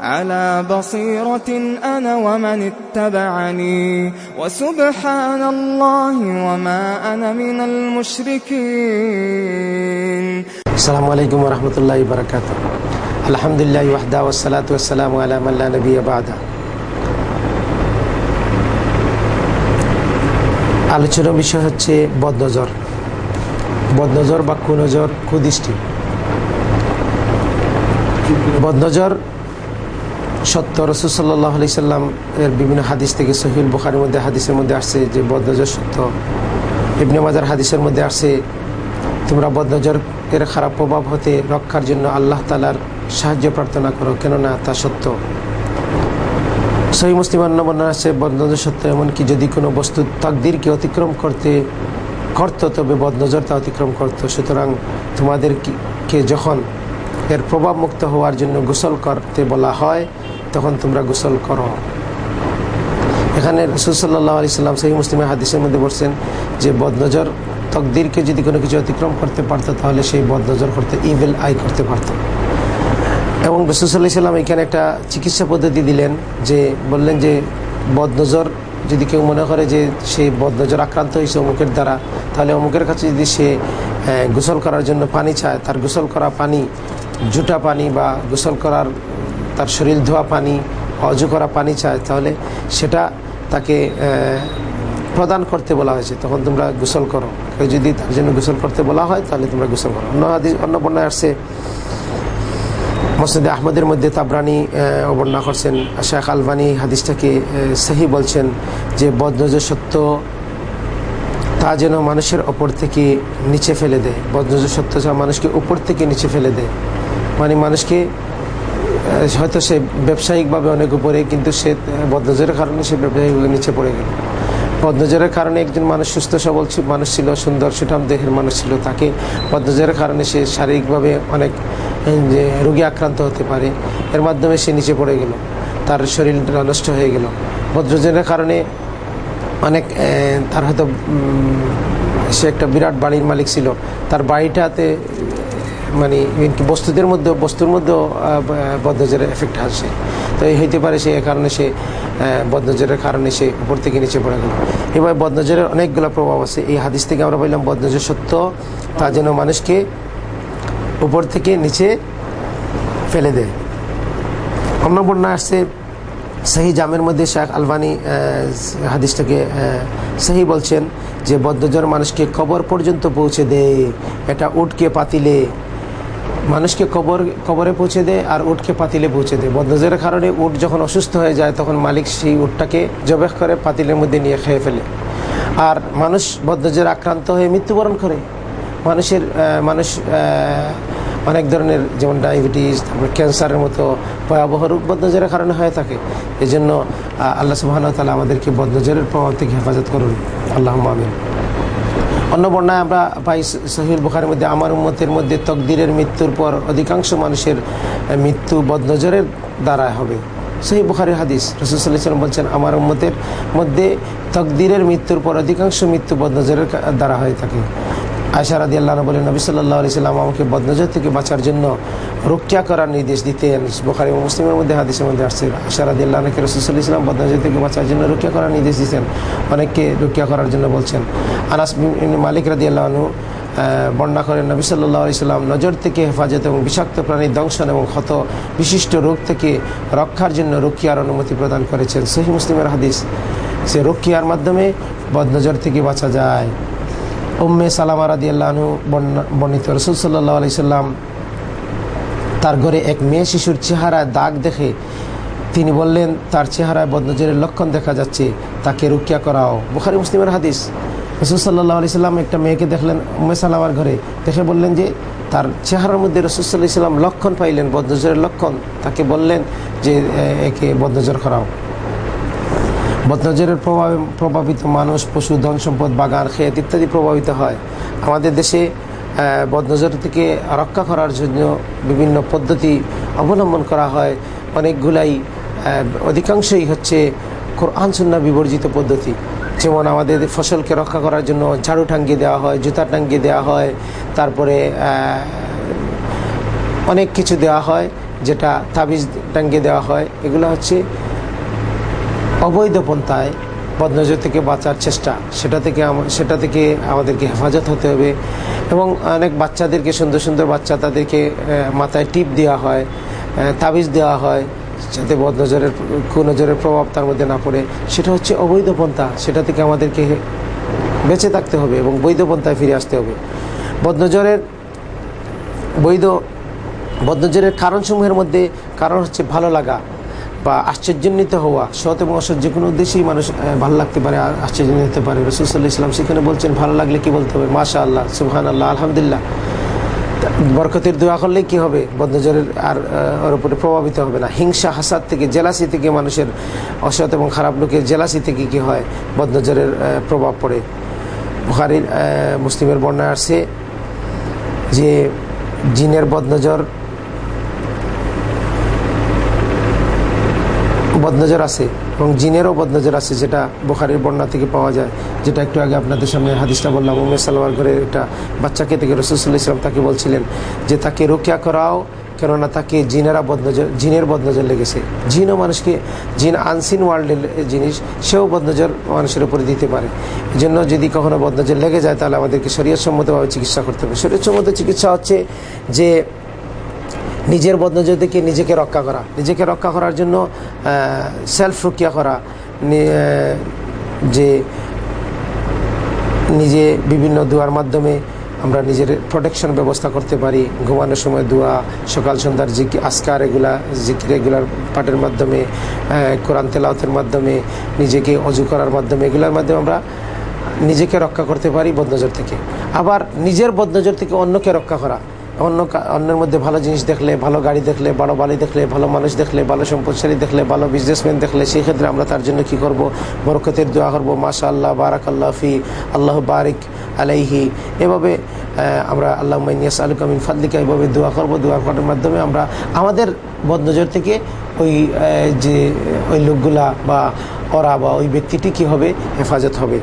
على بصيرة أنا ومن اتبعني وسبحان الله وما أنا من المشركين السلام عليكم ورحمة الله وبركاته الحمد لله وحده والصلاة والسلام على من لا نبي بعده আলোচনার বিষয় হচ্ছে বদনজর বদনজর বা কুনজর কুদৃষ্টি বদনজর সত্য রসুল সাল্লাহ আলি সাল্লাম এর বিভিন্ন হাদিস থেকে সহিল বুখারের মধ্যে হাদিসের মধ্যে আসছে যে বদনজর সত্য। ইবনে মাজার হাদিসের মধ্যে আসছে, তোমরা বদনজর এর খারাপ প্রভাব হতে রক্ষার জন্য আল্লাহ তালার সাহায্য প্রার্থনা করো, কেননা তা সত্য। সহি মুসলিমান বর্ণনা আছে, বদনজর সত্য এমনকি যদি কোনো বস্তু তাকদিরকে অতিক্রম করতে করতো, তবে বদনজর তা অতিক্রম করতো। সুতরাং তোমাদেরকে যখন এর প্রভাব মুক্ত হওয়ার জন্য গোসল করতে বলা হয়, তখন তোমরা গোসল করো। এখানে রসুল সাল্লাহ আলি সাল্লাম সহি মুসলিমের হাদিসের মধ্যে বলছেন যে, বদনজর তকদিরকে যদি কোনো কিছু অতিক্রম করতে পারতো, তাহলে সেই বদনজর করতে ইভেল আই করতে পারত। এবং রসুল্লাহ সাল্লাম এখানে একটা চিকিৎসা পদ্ধতি দিলেন যে, বললেন যে, বদনজর যদি কেউ মনে করে যে, সে বদনজর আক্রান্ত হয়েছে অমুকের দ্বারা, তাহলে অমুকের কাছে যদি সে গোসল করার জন্য পানি চায়, তার গোসল করা পানি জুটা পানি বা গোসল করার, তার শরীর ধোয়া পানি, অজু করা পানি চায়, তাহলে সেটা তাকে প্রদান করতে বলা হয়েছে। তখন তোমরা গোসল করো। কেউ যদি তার জন্য গোসল করতে বলা হয়, তাহলে তোমরা গোসল করো। অন্য অন্য বন্যায় আসছে, মসজিদে আহমদের মধ্যে তাবরানি অবর্ণনা করছেন। শেখ আলবানি হাদিসটাকে সহি বলছেন যে বদনজ সত্য তা যেন মানুষের ওপর থেকে নিচে ফেলে দেয়। বদনজ সত্য যা মানুষকে উপর থেকে নিচে ফেলে দেয়। মানে মানুষকে হয়তো সে ব্যবসায়িকভাবে অনেক উপরে, কিন্তু সে বদনজরের কারণে সে ব্যবসায়িকভাবে নিচে পড়ে গেল। বদনজরের কারণে একজন মানুষ সুস্থ, সবল মানুষ ছিল, সুন্দর, সুঠাম দেহের মানুষ ছিল, তাকে বদনজরের কারণে সে শারীরিকভাবে অনেক যে রোগী আক্রান্ত হতে পারে, এর মাধ্যমে সে নিচে পড়ে গেল, তার শরীরটা নষ্ট হয়ে গেল। বদনজরের কারণে অনেক তার হয়তো সে একটা বিরাট বাড়ির মালিক ছিল, তার বাড়িটাতে মানে বস্তুদের মধ্যে বস্তুর মধ্যেও বদনজরের এফেক্ট আসে। তো এই হইতে পারে সে এ কারণে সে বদনজরের কারণে সে উপর থেকে নিচে পড়ে গেল। এবার বদনজরের অনেকগুলো প্রভাব আছে। এই হাদিস থেকে আমরা বললাম বদনজর সত্য, তা যেন মানুষকে উপর থেকে নিচে ফেলে দেয়। অন্য বন্যা আসছে, সাহি জামের মধ্যে শেখ আলবানি হাদিসটাকে সাহি বলছেন যে বদ্ধজর মানুষকে কবর পর্যন্ত পৌঁছে দেয় এটা উটকে পাতিলে মানুষকে কবর, কবরে পৌঁছে দেয় আর উঠকে পাতিলে পৌঁছে দেয় বদ্ধজের কারণে উঠ যখন অসুস্থ হয়ে যায়, তখন মালিক সেই উঠটাকে জবেহ করে পাতিলের মধ্যে নিয়ে খেয়ে ফেলে। আর মানুষ বদ্ধজের আক্রান্ত হয়ে মৃত্যুবরণ করে। মানুষের মানুষ অনেক ধরনের যেমন ডায়াবেটিস, তারপর ক্যান্সারের মতো ভয়াবহ রোগ বদনজরের কারণে হয়ে থাকে। এই জন্য আল্লাহ সুবাহন তালা আমাদেরকে বদনজরের প্রভাব থেকে হেফাজত করুন। আল্লাহ আমিন। অন্য বর্ণায় আমরা পাই সহিল বুখারের মধ্যে, আমার উন্মতের মধ্যে তকদিরের মৃত্যুর পর অধিকাংশ মানুষের মৃত্যু বদনজরের দ্বারা হবে। সেই বুখারের হাদিস রসুল্লাহাম বলছেন, আমার উন্মতের মধ্যে তকদিরের মৃত্যুর পর অধিকাংশ মৃত্যু বদনজরের দ্বারা হয়ে থাকে। আয়সারাদি আল্লাহ বলেন, নবী সাল্লাহ সাল্লাম আমাকে বদনজর থেকে বাঁচার জন্য রক্ষা করার নির্দেশ দিতেন। বোখারি মুসলিমের মধ্যে হাদিসের মধ্যে আসছে আশারাদি আল্লাহকে রসুল্লাহ ইসলাম বদনজর থেকে বাঁচার জন্য রক্ষা করার নির্দেশ দিতেন। অনেককে রক্ষা করার জন্য বলছেন। আনাস মালিক রাদি আল্লাহনু বর্ণনা করেন, নবী সাল্লাহ আলি সাল্লাম নজর থেকে হেফাজত এবং বিষাক্ত প্রাণীর দংশন এবং ক্ষত বিশিষ্ট রোগ থেকে রক্ষার জন্য রক্ষিয়ার অনুমতি প্রদান করেছেন। সহি মুসলিমের হাদিস, সে রক্ষিয়ার মাধ্যমে বদনজর থেকে বাঁচা যায়। উম্মে সালামা রাদি আল্লাহনু বর্ণিত রসুল সাল্লাহ আলি সাল্লাম তার ঘরে এক মেয়ে শিশুর চেহারায় দাগ দেখে তিনি বললেন, তার চেহারায় বদনজরের লক্ষণ দেখা যাচ্ছে, তাকে রুকিয়া করাও। বুখারি মুসলিমের হাদিস। রসুল সাল্লাহ আলি সাল্লাম একটা মেয়েকে দেখলেন উম্মে সালামার ঘরে। দেখে বললেন যে, তার চেহারার মধ্যে রসুল সাল্লাহ ইসলাম লক্ষণ পাইলেন, বদনজরের লক্ষণ। তাকে বললেন যে একে বদনজর করাও। বদনজরের প্রভাবে প্রভাবিত মানুষ, পশু, ধন সম্পদ, বাগান খেত ইত্যাদি প্রভাবিত হয়। আমাদের দেশে বদনজর থেকে রক্ষা করার জন্য বিভিন্ন পদ্ধতি অবলম্বন করা হয়। অনেকগুলাই অধিকাংশই হচ্ছে কোরআন, সুন্না বিবর্জিত পদ্ধতি। যেমন আমাদের ফসলকে রক্ষা করার জন্য ঝাড়ু টাঙ্গিয়ে দেওয়া হয়, জুতা টাঙ্গিয়ে দেওয়া হয়, তারপরে অনেক কিছু দেওয়া হয়, যেটা তাবিজ টাঙ্গিয়ে দেওয়া হয়। এগুলো হচ্ছে অবৈধ পন্থায় বদনজর থেকে বাঁচার চেষ্টা, সেটা থেকে সেটা থেকে আমাদেরকে হেফাজত হতে হবে। এবং অনেক বাচ্চাদেরকে, সুন্দর সুন্দর বাচ্চা তাদেরকে মাথায় টিপ দেওয়া হয় তাবিজ দেওয়া হয়, যাতে বদনজরের কুনজরের প্রভাব তার মধ্যে না পড়ে। সেটা হচ্ছে অবৈধ পন্থা, সেটা থেকে আমাদেরকে বেঁচে থাকতে হবে এবং বৈধ পন্থায় ফিরে আসতে হবে। বদনজরের বৈধ, বদনজরের কারণসমূহের মধ্যে কারণ হচ্ছে ভালো লাগা। বা আশ্চর্যান্বিত হওয়া সৎ এবং অসৎ যে কোনো উদ্দেশ্যেই মানুষ ভালো লাগতে পারে আশ্চর্যান্বিত হতে পারে। রসুল্লাহ ইসলাম সেখানে বলছেন, ভালো লাগলে কি বলতে হবে? মাশা আল্লাহ সুহান আল্লাহ আলহামদুলিল্লাহ বরকতের দোয়া করলে কি হবে? বদনজরের আর ওর উপরে প্রভাবিত হবে না। হিংসা, হাসাদ থেকে জেলাসি থেকে মানুষের অসৎ এবং খারাপ লোকের জেলাসি থেকে কি হয়? বদনজরের প্রভাব পড়ে। বুখারির মুসলিমের বর্ণায় আসছে যে, জিনের বদনজর বদনজর আছে এবং জিনেরও বদনজর আছে যেটা বোখারের বন্যা থেকে পাওয়া যায়, যেটা একটু আগে আপনাদের সামনে হাদিসটা বললাম। উমের সালোয়ার ঘরে একটা বাচ্চাকে থেকে রসুল্লাহ ইসলাম তাকে বলছিলেন যে, তাকে রোকিয়া করাও, কেননা তাকে জিনেরা বদনজর, জিনের বদনজর লেগেছে। জিনও মানুষকে, জিন আনসিন ওয়ার্ল্ডের জিনিস, সেও বদনজর মানুষের উপরে দিতে পারে। এই জন্য যদি কখনো বদনজর লেগে যায়, তাহলে আমাদেরকে শরীয়সম্মতভাবে চিকিৎসা করতে হবে। শরীয়সম্মত চিকিৎসা হচ্ছে যে নিজের বদনজর থেকে নিজেকে রক্ষা করা, নিজেকে রক্ষা করার জন্য সেলফ রুকিয়া করা যে নিজে বিভিন্ন দোয়ার মাধ্যমে আমরা নিজের প্রোটেকশন ব্যবস্থা করতে পারি, ঘুমানোর সময় দোয়া, সকাল সন্ধ্যার জিকি আসকার এগুলা জিকির রেগুলার পাঠের মাধ্যমে কোরআন তেলাওতের মাধ্যমে, নিজেকে অজু করার মাধ্যমে, এগুলোর মাধ্যমে আমরা নিজেকে রক্ষা করতে পারি বদনজর থেকে। আবার নিজের বদনজর থেকে অন্যকে রক্ষা করা অন্য অন্যের মধ্যে ভালো জিনিস দেখলে, ভালো গাড়ি দেখলে, ভালো বাড়ি দেখলে, ভালো মানুষ দেখলে, ভালো সম্পদশালী দেখলে, ভালো বিজনেসম্যান দেখলে, সেই ক্ষেত্রে আমরা তার জন্য কি করব? বরকতের দোয়া করব। মাশা আল্লাহ বারাক আল্লাহ ফি, আল্লাহ বারিক আলাইহি। এভাবে আমরা আল্লাহ মাইনিয়াস আলুকামিন ফাদলিকা, এভাবে দোয়া করব। দোয়া করার মাধ্যমে আমরা আমাদের বদনজর থেকে ওই যে ওই লোকগুলা বা ওরা বা ওই ব্যক্তিটি কি হবে? হেফাজত হবে।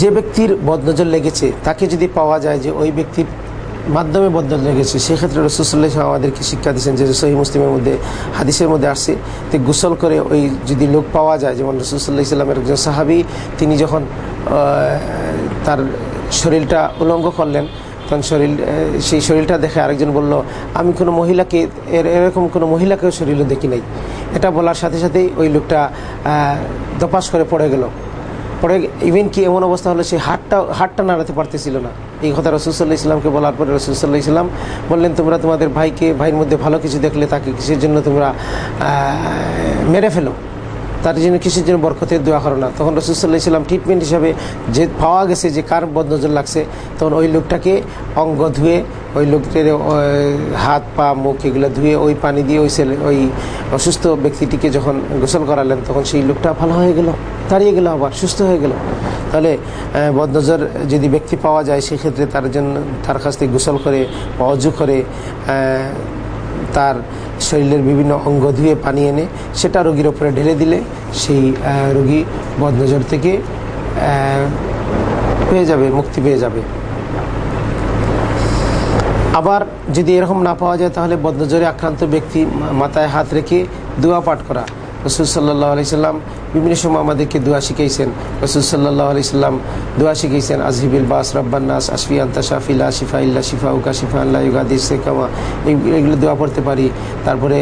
যে ব্যক্তির বদনজর লেগেছে, তাকে যদি পাওয়া যায় যে ওই ব্যক্তির মাধ্যমে বদনজর লেগেছে, সেক্ষেত্রে রসুল্লাহ আমাদেরকে শিক্ষা দিচ্ছেন যে সহি মুসলিমের মধ্যে, হাদিসের মধ্যে আসছে তো গোসল করে ওই যদি লোক পাওয়া যায়, যেমন রসুল্লাহ ইসলামের একজন সাহাবি, তিনি যখন তার শরীরটা উলঙ্গ করলেন, তখন শরীর সেই শরীরটা দেখে আরেকজন বলল, আমি কোনো মহিলাকে, এর, এরকম কোনো মহিলাকেও শরীরও দেখি নাই। এটা বলার সাথে সাথেই ওই লোকটা দপাস করে পড়ে গেল। ইভেন কি এমন অবস্থা হলো, সে হাটটা হাটটা নাড়াতে পারতেছিল না। এই কথা রসুলসাল্লাহ ইসলামকে বলার পরে রসুলসাল্লাহ ইসলাম বললেন, তোমরা তোমাদের ভাইকে, ভাইয়ের মধ্যে ভালো কিছু দেখলে তাকে কিসের জন্য তোমরা মেরে ফেলো? তার জন্য কিসের জন্য বরকতের দোয়া করো না? তখন রসুল্লাহ ইসলাম ট্রিটমেন্ট হিসাবে যে পাওয়া গেছে, যে কার বদনজর লাগছে, তখন ওই লোকটাকে অঙ্গ ধুয়ে ওই লোকটির হাত, পা, মুখ এগুলো ধুয়ে ওই পানি দিয়ে ওই ছেলে, ওই অসুস্থ ব্যক্তিটিকে যখন গোসল করালেন, তখন সেই লোকটা ভালো হয়ে গেল, দাঁড়িয়ে গেল আবার, সুস্থ হয়ে গেল। তাহলে বদনজর যদি ব্যক্তি পাওয়া যায়, সেক্ষেত্রে তার জন্য, তার কাছ থেকে গোসল করে অজু করে তার শরীরের বিভিন্ন অঙ্গ ধুয়ে পানি এনে, সেটা রোগীর ওপরে ঢেলে দিলে, সেই রোগী বদনজর থেকে পেয়ে যাবে, মুক্তি পেয়ে যাবে। আবার যদি এরকম না পাওয়া যায়, তাহলে বদনজরে আক্রান্ত ব্যক্তি মাথায় হাত রেখে দোয়া পাঠ করা। রসুল সাল্লাহ আলি সাল্লাম বিভিন্ন সময় আমাদেরকে দোয়া শিখাইছেন। রসুল সাল্লাহ আলি সাল্লাম দোয়া শিখাইছেন, আজহিবিল বাস রব্বান্নাস আশফি আন্তা শাফিলা শিফা ইল্লা শিফা উকা শিফা আল্লাহ ইউগাদিস কামা এগুলো দোয়া পড়তে পারি। তারপরে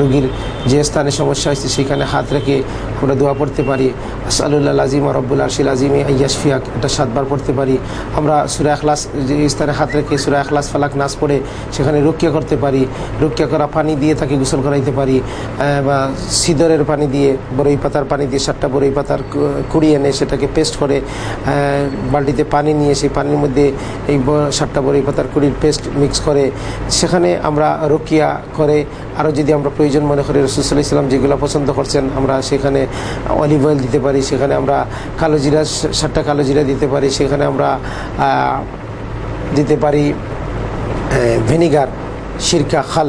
রোগীর যে স্থানে সমস্যা হয়েছে, সেখানে হাত রেখে আমরা দোয়া পড়তে পারি। আসাল্লাহ আজিম রব্বুল আরশিল আজিমি আয়াশফিয়াক এটা সাতবার পড়তে পারি। আমরা সুরা এখলাস যে স্থানে হাত রেখে সুরা এখলাস ফালাক নাচ পড়ে সেখানে রক্ষা করতে পারি। রক্ষা করা পানি দিয়ে তাকে গোসল করাইতে পারি। বা সিদরের পানি দিয়ে, বরই পাতার পানি দিয়ে, সাতটা বরই পাতার কুড়িয়ে এনে সেটাকে পেস্ট করে বালতিতে পানি নিয়ে সেই পানির মধ্যে এই সাতটা বরই পাতার কুড়ির পেস্ট মিক্স করে, সেখানে আমরা রকিয়া করে আরও যদি আমরা প্রয়োজন মনে করি রসুল্লাহ ইসলাম যেগুলো পছন্দ করছেন, আমরা সেখানে অলিভ অয়েল দিতে পারি, সেখানে আমরা কালো জিরা, সাতটা কালো জিরা দিতে পারি, সেখানে আমরা দিতে পারি ভিনিগার, সিরকা, খাল,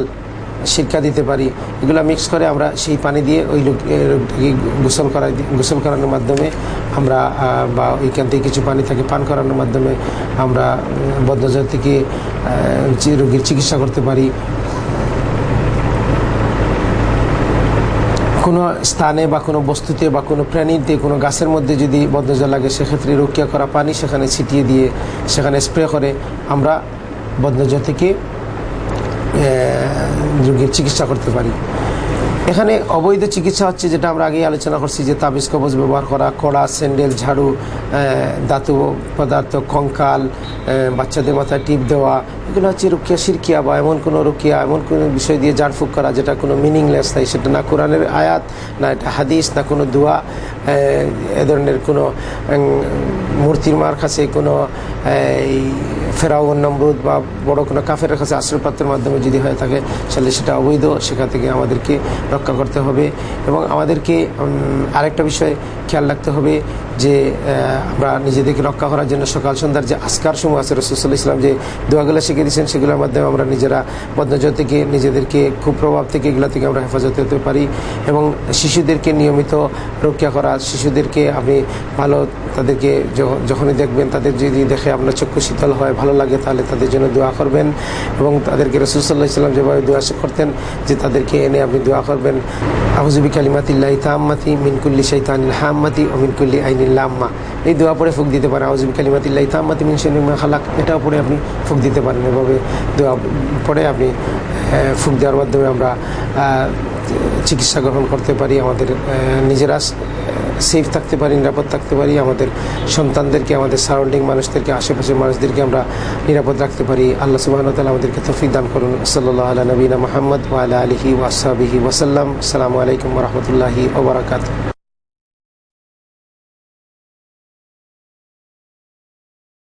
সিরকা দিতে পারি। এগুলো মিক্স করে আমরা সেই পানি দিয়ে ওই লোকটাকে গোসল করা গোসল করানোর মাধ্যমে আমরা বা ওইখান থেকে কিছু পানি থাকে পান করানোর মাধ্যমে আমরা বদনজর থেকে রোগীর চিকিৎসা করতে পারি। কোনো স্থানে বা কোনো বস্তুতে বা কোনো প্রাণীতে কোনো গাছের মধ্যে যদি বদনজর লাগে, সেক্ষেত্রে রক্ষা করা পানি সেখানে ছিটিয়ে দিয়ে সেখানে স্প্রে করে আমরা বদনজর থেকে রোগীর চিকিৎসা করতে পারি। এখানে অবৈধ চিকিৎসা হচ্ছে যেটা আমরা আগেই আলোচনা করছি, যে তাবিজ কবজ ব্যবহার করা, কড়া, স্যান্ডেল, ঝাড়ু ধাতু পদার্থ, কঙ্কাল বাচ্চাদের মাথায় টিপ দেওয়া, এগুলো হচ্ছে রুকিয়া, সিরকিয়া বা এমন কোনো রুকিয়া, এমন কোনো বিষয় দিয়ে ঝাড়ফুঁক করা যেটা কোনো মিনিংলেস নাই, সেটা না কোরআনের আয়াত, না এটা হাদিস, না কোনো দোয়া, এ ধরনের কোনো মূর্তির মার কাছে কোনো ফেরাউন নমরুদ বা বড় কোনো কাফের কাছে আশ্রয়প্রাপ্তের মাধ্যমে যদি হয়ে থাকে, তাহলে সেটা অবৈধ। সেখান থেকে আমাদেরকে রক্ষা করতে হবে। এবং আমাদেরকে আরেকটা বিষয় খেয়াল রাখতে হবে যে আমরা নিজেদেরকে রক্ষা করার জন্য সকাল সন্ধ্যার যে আজকার সময় আছে রসুল্লাহ ইসলাম যে দোয়াগুলো শিখে দিয়েছেন সেগুলোর মাধ্যমে আমরা নিজেরা বদনজর থেকে, নিজেদেরকে কুপ্রভাব থেকে এগুলো থেকে আমরা হেফাজত হতে পারি। এবং শিশুদেরকে নিয়মিত রক্ষা করা, শিশুদেরকে আপনি ভালো, তাদেরকে যখনই দেখবেন, তাদের যদি দেখে আপনার চক্ষু শীতল হয় ভালো লাগে, তাহলে তাদের জন্য দোয়া করবেন। এবং তাদেরকে রসুল্লাহ ইসলাম যেভাবে দোয়া করতেন যে তাদেরকে এনে আপনি দোয়া করবেন। আহজুবি কালিমাতিল্লাহ তাম্মাতি মিনকুল্লি শৈতানিল হাম্মাতি ও মিনকুল্লি আইনিল্লাম্মা এই দোয়া পরে ফুক দিতে পারেন। আউজুবি কালিমাতিল্লাহ তাম্মাতি মিন শৈনিমা খালাক। এটাও পরে আপনি ফুক দিতে পারেন। এভাবে দোয়া পরে আপনি ফুক দেওয়ার মাধ্যমে আমরা চিকিৎসা গ্রহণ করতে পারি, আমাদের নিজেরা সেফ থাকতে পারি, নিরাপদ থাকতে পারি, আমাদের সন্তানদেরকে, আমাদের সারাউন্ডিং মানুষদেরকে, আশেপাশের মানুষদেরকে আমরা নিরাপদ রাখতে পারি। আল্লাহ সুবাহ তালা আমাদেরকে তফিক দান করুন। সাল্লাহ আল্লাহ নবীনা মোহাম্মদ ওয়াল আলহি ওয়াসাবিহি ওয়াসাল্লাম আসসালামু আলাইকুম রহমতুল্লাহি ওবরাকাতু